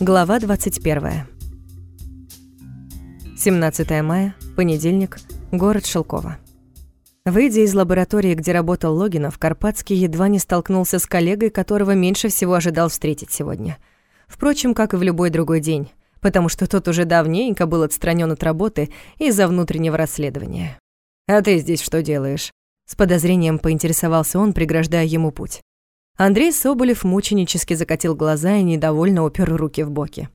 Глава 21. 17 мая, понедельник, город Шелково. Выйдя из лаборатории, где работал Логинов, Карпатский едва не столкнулся с коллегой, которого меньше всего ожидал встретить сегодня. Впрочем, как и в любой другой день, потому что тот уже давненько был отстранен от работы из-за внутреннего расследования. «А ты здесь что делаешь?» С подозрением поинтересовался он, преграждая ему путь. Андрей Соболев мученически закатил глаза и недовольно упер руки в боки.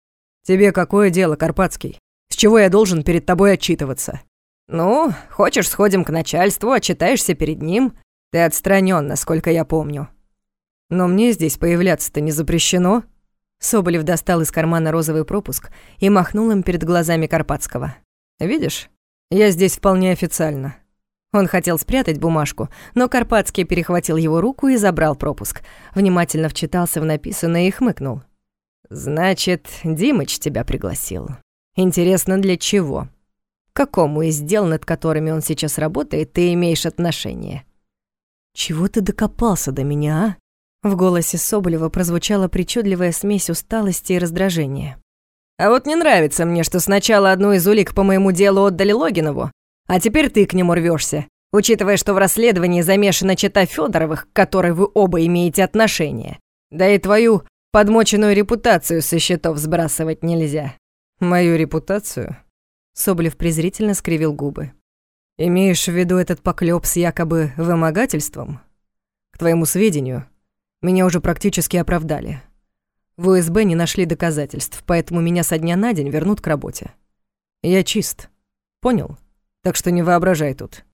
«Тебе какое дело, Карпатский? С чего я должен перед тобой отчитываться?» «Ну, хочешь, сходим к начальству, отчитаешься перед ним? Ты отстранен, насколько я помню». «Но мне здесь появляться-то не запрещено?» Соболев достал из кармана розовый пропуск и махнул им перед глазами Карпатского. «Видишь, я здесь вполне официально. Он хотел спрятать бумажку, но Карпатский перехватил его руку и забрал пропуск. Внимательно вчитался в написанное и хмыкнул. «Значит, Димыч тебя пригласил. Интересно, для чего? К какому из дел, над которыми он сейчас работает, ты имеешь отношение?» «Чего ты докопался до меня, а?» В голосе Соболева прозвучала причудливая смесь усталости и раздражения. «А вот не нравится мне, что сначала одну из улик по моему делу отдали Логинову, а теперь ты к нему рвешься, учитывая, что в расследовании замешана чета Федоровых, к которой вы оба имеете отношение. Да и твою подмоченную репутацию со счетов сбрасывать нельзя. Мою репутацию? Соболев презрительно скривил губы. Имеешь в виду этот поклёб с якобы вымогательством? К твоему сведению, меня уже практически оправдали. В УСБ не нашли доказательств, поэтому меня со дня на день вернут к работе. Я чист. Понял? Так что не воображай тут.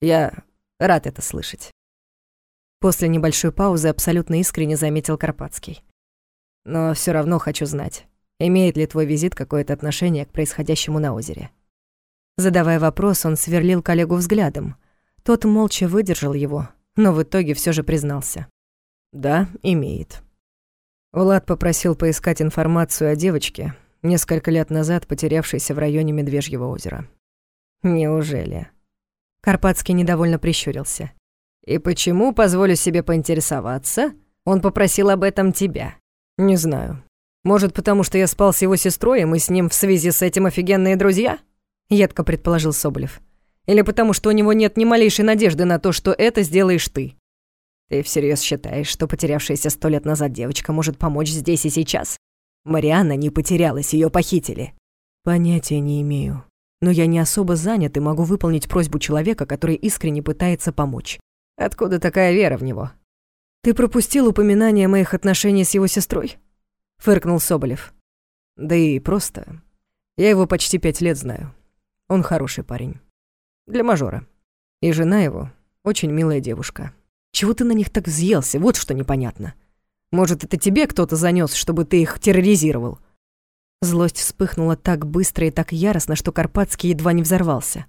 Я рад это слышать. После небольшой паузы абсолютно искренне заметил Карпатский. Но все равно хочу знать, имеет ли твой визит какое-то отношение к происходящему на озере. Задавая вопрос, он сверлил коллегу взглядом. Тот молча выдержал его, но в итоге все же признался. Да, имеет. Влад попросил поискать информацию о девочке, несколько лет назад потерявшейся в районе Медвежьего озера. Неужели? Карпатский недовольно прищурился. И почему, позволю себе поинтересоваться, он попросил об этом тебя? Не знаю. Может, потому что я спал с его сестрой, и мы с ним в связи с этим офигенные друзья? Едко предположил Соболев. Или потому что у него нет ни малейшей надежды на то, что это сделаешь ты? Ты всерьез считаешь, что потерявшаяся сто лет назад девочка может помочь здесь и сейчас? Марианна не потерялась, ее похитили. Понятия не имею но я не особо занят и могу выполнить просьбу человека, который искренне пытается помочь. Откуда такая вера в него? Ты пропустил упоминание моих отношений с его сестрой? Фыркнул Соболев. Да и просто. Я его почти пять лет знаю. Он хороший парень. Для мажора. И жена его очень милая девушка. Чего ты на них так взъелся? Вот что непонятно. Может, это тебе кто-то занёс, чтобы ты их терроризировал? Злость вспыхнула так быстро и так яростно, что Карпатский едва не взорвался.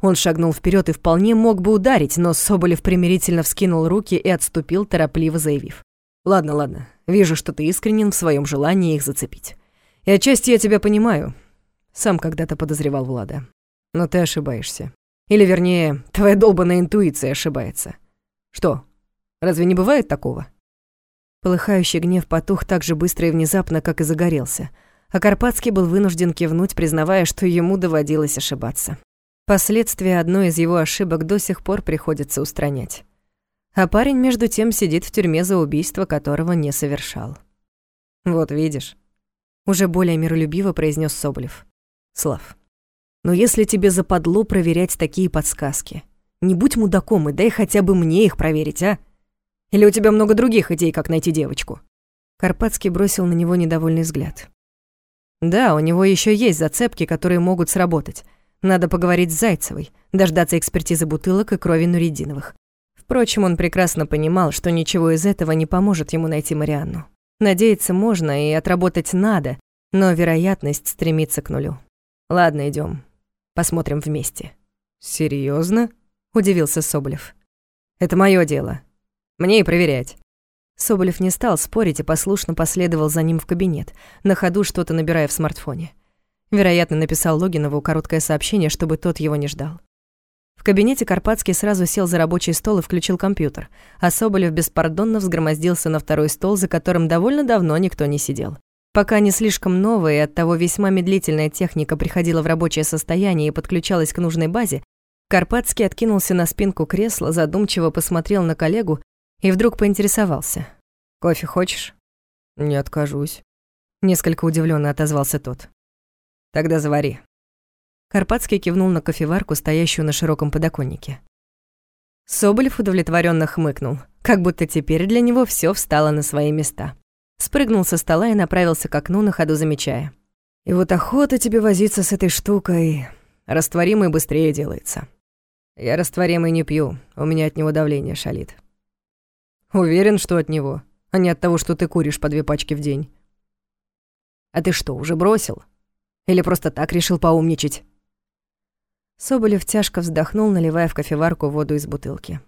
Он шагнул вперед и вполне мог бы ударить, но Соболев примирительно вскинул руки и отступил, торопливо заявив. «Ладно, ладно, вижу, что ты искренен в своем желании их зацепить. И отчасти я тебя понимаю. Сам когда-то подозревал Влада. Но ты ошибаешься. Или, вернее, твоя долбанная интуиция ошибается. Что, разве не бывает такого?» Полыхающий гнев потух так же быстро и внезапно, как и загорелся — а Карпатский был вынужден кивнуть, признавая, что ему доводилось ошибаться. Последствия одной из его ошибок до сих пор приходится устранять. А парень, между тем, сидит в тюрьме за убийство, которого не совершал. «Вот видишь», — уже более миролюбиво произнес Соболев. «Слав, но если тебе западло проверять такие подсказки, не будь мудаком и дай хотя бы мне их проверить, а? Или у тебя много других идей, как найти девочку?» Карпатский бросил на него недовольный взгляд. Да, у него еще есть зацепки, которые могут сработать. Надо поговорить с Зайцевой, дождаться экспертизы бутылок и крови Нуридиновых. Впрочем, он прекрасно понимал, что ничего из этого не поможет ему найти Марианну. Надеяться можно и отработать надо, но вероятность стремится к нулю. Ладно, идем, Посмотрим вместе. Серьезно? удивился Соболев. Это мое дело. Мне и проверять. Соболев не стал спорить и послушно последовал за ним в кабинет, на ходу что-то набирая в смартфоне. Вероятно, написал Логинову короткое сообщение, чтобы тот его не ждал. В кабинете Карпатский сразу сел за рабочий стол и включил компьютер, а Соболев беспардонно взгромоздился на второй стол, за которым довольно давно никто не сидел. Пока не слишком новая и оттого весьма медлительная техника приходила в рабочее состояние и подключалась к нужной базе, Карпатский откинулся на спинку кресла, задумчиво посмотрел на коллегу и вдруг поинтересовался. «Кофе хочешь?» «Не откажусь», — несколько удивленно отозвался тот. «Тогда завари». Карпатский кивнул на кофеварку, стоящую на широком подоконнике. Соболев удовлетворенно хмыкнул, как будто теперь для него все встало на свои места. Спрыгнул со стола и направился к окну, на ходу замечая. «И вот охота тебе возиться с этой штукой. Растворимый быстрее делается. Я растворимый не пью, у меня от него давление шалит». «Уверен, что от него, а не от того, что ты куришь по две пачки в день». «А ты что, уже бросил? Или просто так решил поумничать?» Соболев тяжко вздохнул, наливая в кофеварку воду из бутылки.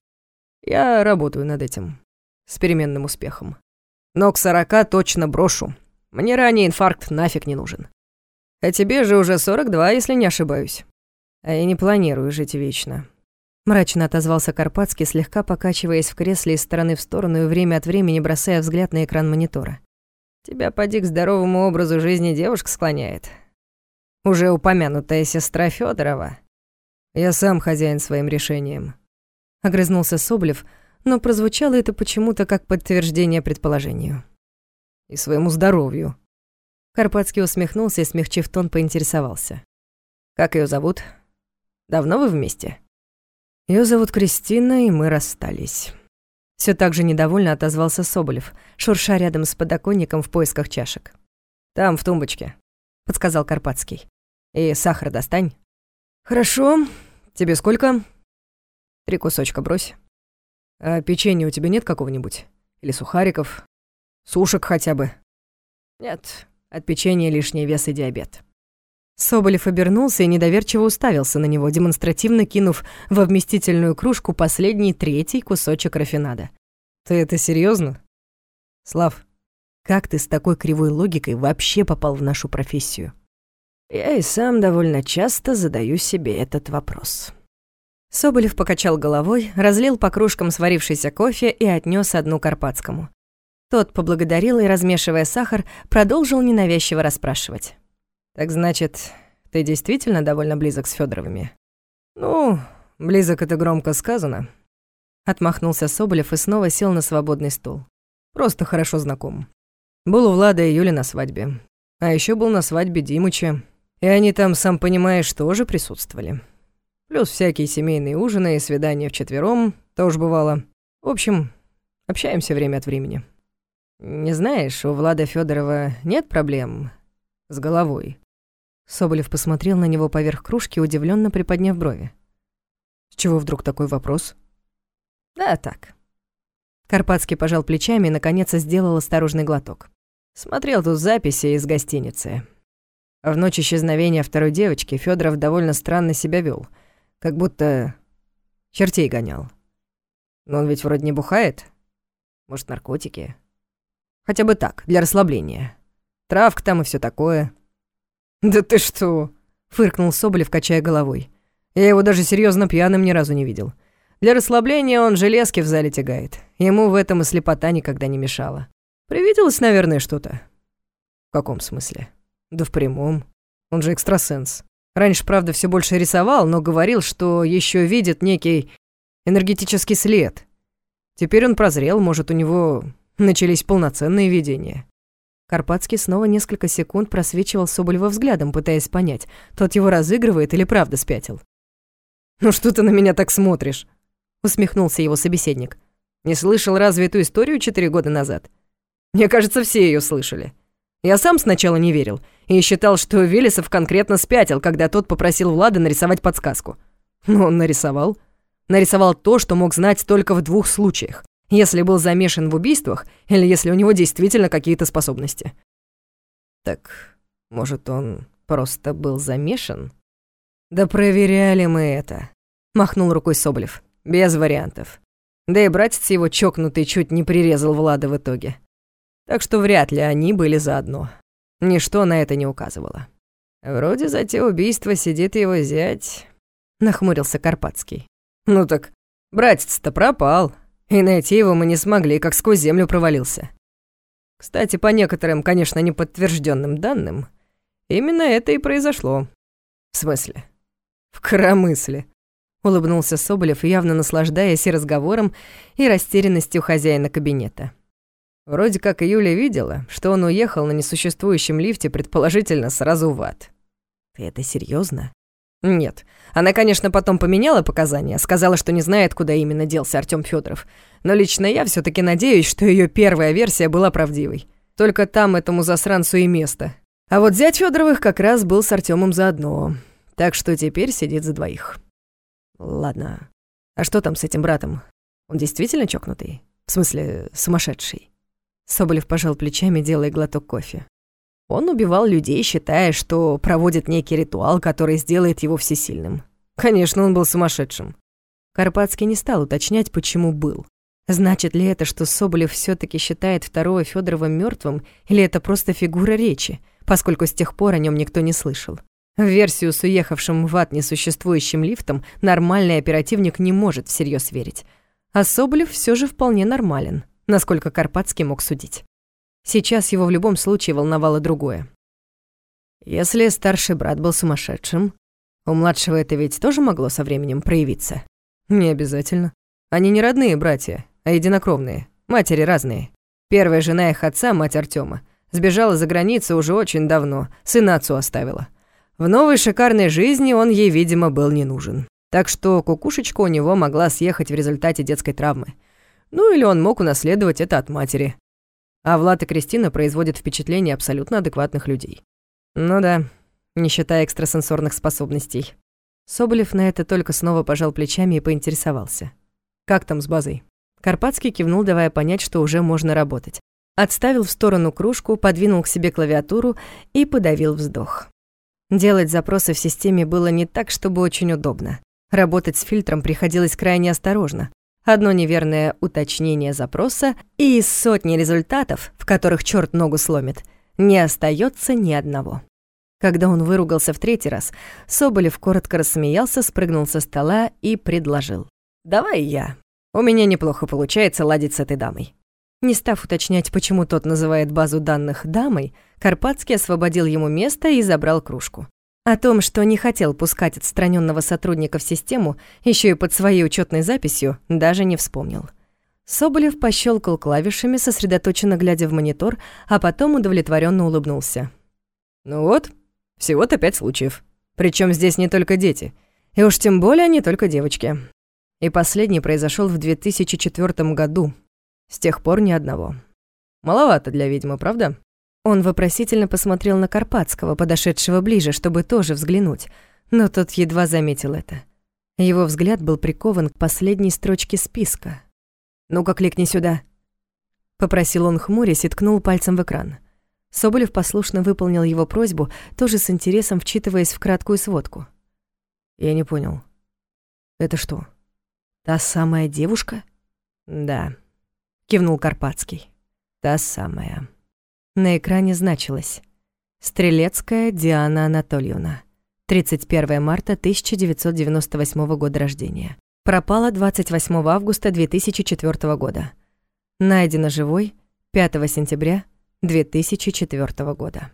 «Я работаю над этим. С переменным успехом. Но к сорока точно брошу. Мне ранее инфаркт нафиг не нужен. А тебе же уже сорок два, если не ошибаюсь. А я не планирую жить вечно». Мрачно отозвался Карпатский, слегка покачиваясь в кресле из стороны в сторону и время от времени бросая взгляд на экран монитора. «Тебя поди к здоровому образу жизни девушка склоняет. Уже упомянутая сестра Федорова я сам хозяин своим решением. Огрызнулся Соболев, но прозвучало это почему-то как подтверждение предположению. И своему здоровью. Карпатский усмехнулся и, смягчив тон, поинтересовался. «Как ее зовут? Давно вы вместе?» Ее зовут Кристина, и мы расстались». Все так же недовольно отозвался Соболев, шурша рядом с подоконником в поисках чашек. «Там, в тумбочке», — подсказал Карпатский. «И сахар достань». «Хорошо. Тебе сколько?» «Три кусочка брось. А печенья у тебя нет какого-нибудь? Или сухариков? Сушек хотя бы?» «Нет, от печенья лишний вес и диабет». Соболев обернулся и недоверчиво уставился на него, демонстративно кинув во вместительную кружку последний третий кусочек рафинада. «Ты это серьезно? Слав, как ты с такой кривой логикой вообще попал в нашу профессию?» Я и сам довольно часто задаю себе этот вопрос. Соболев покачал головой, разлил по кружкам сварившийся кофе и отнес одну Карпатскому. Тот поблагодарил и, размешивая сахар, продолжил ненавязчиво расспрашивать. «Так значит, ты действительно довольно близок с Федоровыми? «Ну, близок это громко сказано». Отмахнулся Соболев и снова сел на свободный стул. «Просто хорошо знаком. Был у Влада и Юли на свадьбе. А еще был на свадьбе Димыча. И они там, сам понимаешь, тоже присутствовали. Плюс всякие семейные ужины и свидания вчетвером тоже бывало. В общем, общаемся время от времени. Не знаешь, у Влада Федорова нет проблем с головой? Соболев посмотрел на него поверх кружки, удивленно приподняв брови. С чего вдруг такой вопрос? Да, так. Карпатский пожал плечами и, наконец, сделал осторожный глоток. Смотрел тут записи из гостиницы. В ночь исчезновения второй девочки Федоров довольно странно себя вел, как будто чертей гонял. Но он ведь вроде не бухает. Может, наркотики? Хотя бы так, для расслабления. Травка там и все такое. «Да ты что?» — фыркнул Соболев, качая головой. «Я его даже серьезно пьяным ни разу не видел. Для расслабления он железки в зале тягает. Ему в этом и слепота никогда не мешала. Привиделось, наверное, что-то». «В каком смысле?» Да в прямом. Он же экстрасенс. Раньше, правда, все больше рисовал, но говорил, что еще видит некий энергетический след. Теперь он прозрел, может, у него начались полноценные видения. Карпатский снова несколько секунд просвечивал Соболева взглядом, пытаясь понять, тот его разыгрывает или правда спятил. «Ну что ты на меня так смотришь?» — усмехнулся его собеседник. «Не слышал разве эту историю четыре года назад? Мне кажется, все ее слышали. Я сам сначала не верил и считал, что Велесов конкретно спятил, когда тот попросил Влада нарисовать подсказку. Но он нарисовал. Нарисовал то, что мог знать только в двух случаях. Если был замешан в убийствах или если у него действительно какие-то способности. Так, может, он просто был замешан? Да проверяли мы это. Махнул рукой Соболев. Без вариантов. Да и братец его чокнутый чуть не прирезал Влада в итоге. Так что вряд ли они были заодно. Ничто на это не указывало. Вроде за те убийства сидит его зять. нахмурился Карпатский. «Ну так, братец-то пропал, и найти его мы не смогли, как сквозь землю провалился. Кстати, по некоторым, конечно, неподтвержденным данным, именно это и произошло. В смысле? В коромысле. Улыбнулся Соболев, явно наслаждаясь и разговором, и растерянностью хозяина кабинета. Вроде как Юля видела, что он уехал на несуществующем лифте, предположительно, сразу в ад. Ты это серьезно? Нет. Она, конечно, потом поменяла показания, сказала, что не знает, куда именно делся Артём Федоров. Но лично я все таки надеюсь, что ее первая версия была правдивой. Только там этому засранцу и место. А вот зять Федоровых как раз был с Артемом заодно. Так что теперь сидит за двоих. Ладно. А что там с этим братом? Он действительно чокнутый? В смысле, сумасшедший? Соболев пожал плечами, делая глоток кофе. Он убивал людей, считая, что проводит некий ритуал, который сделает его всесильным. Конечно, он был сумасшедшим. Карпатский не стал уточнять, почему был. Значит ли это, что Соболев все таки считает второго Федорова мертвым, или это просто фигура речи, поскольку с тех пор о нем никто не слышал? В версию с уехавшим в ад несуществующим лифтом нормальный оперативник не может всерьез верить. А Соболев все же вполне нормален, насколько Карпатский мог судить. Сейчас его в любом случае волновало другое. Если старший брат был сумасшедшим, у младшего это ведь тоже могло со временем проявиться? Не обязательно. Они не родные братья, а единокровные. Матери разные. Первая жена их отца, мать Артема, сбежала за границу уже очень давно, сына отцу оставила. В новой шикарной жизни он ей, видимо, был не нужен. Так что кукушечка у него могла съехать в результате детской травмы. Ну или он мог унаследовать это от матери. А Влад и Кристина производят впечатление абсолютно адекватных людей. Ну да, не считая экстрасенсорных способностей. Соболев на это только снова пожал плечами и поинтересовался. «Как там с базой?» Карпатский кивнул, давая понять, что уже можно работать. Отставил в сторону кружку, подвинул к себе клавиатуру и подавил вздох. Делать запросы в системе было не так, чтобы очень удобно. Работать с фильтром приходилось крайне осторожно, Одно неверное уточнение запроса, и из сотни результатов, в которых черт ногу сломит, не остается ни одного. Когда он выругался в третий раз, Соболев коротко рассмеялся, спрыгнул со стола и предложил. «Давай я. У меня неплохо получается ладить с этой дамой». Не став уточнять, почему тот называет базу данных «дамой», Карпатский освободил ему место и забрал кружку. О том, что не хотел пускать отстраненного сотрудника в систему, еще и под своей учетной записью, даже не вспомнил. Соболев пощелкал клавишами, сосредоточенно глядя в монитор, а потом удовлетворенно улыбнулся. «Ну вот, всего-то пять случаев. Причем здесь не только дети, и уж тем более не только девочки. И последний произошел в 2004 году. С тех пор ни одного. Маловато для ведьмы, правда?» Он вопросительно посмотрел на Карпатского, подошедшего ближе, чтобы тоже взглянуть, но тот едва заметил это. Его взгляд был прикован к последней строчке списка. «Ну-ка, кликни сюда», — попросил он хмурясь и ткнул пальцем в экран. Соболев послушно выполнил его просьбу, тоже с интересом вчитываясь в краткую сводку. «Я не понял. Это что, та самая девушка?» «Да», — кивнул Карпатский. «Та самая». На экране значилось «Стрелецкая Диана Анатольевна, 31 марта 1998 года рождения. Пропала 28 августа 2004 года. Найдена живой 5 сентября 2004 года».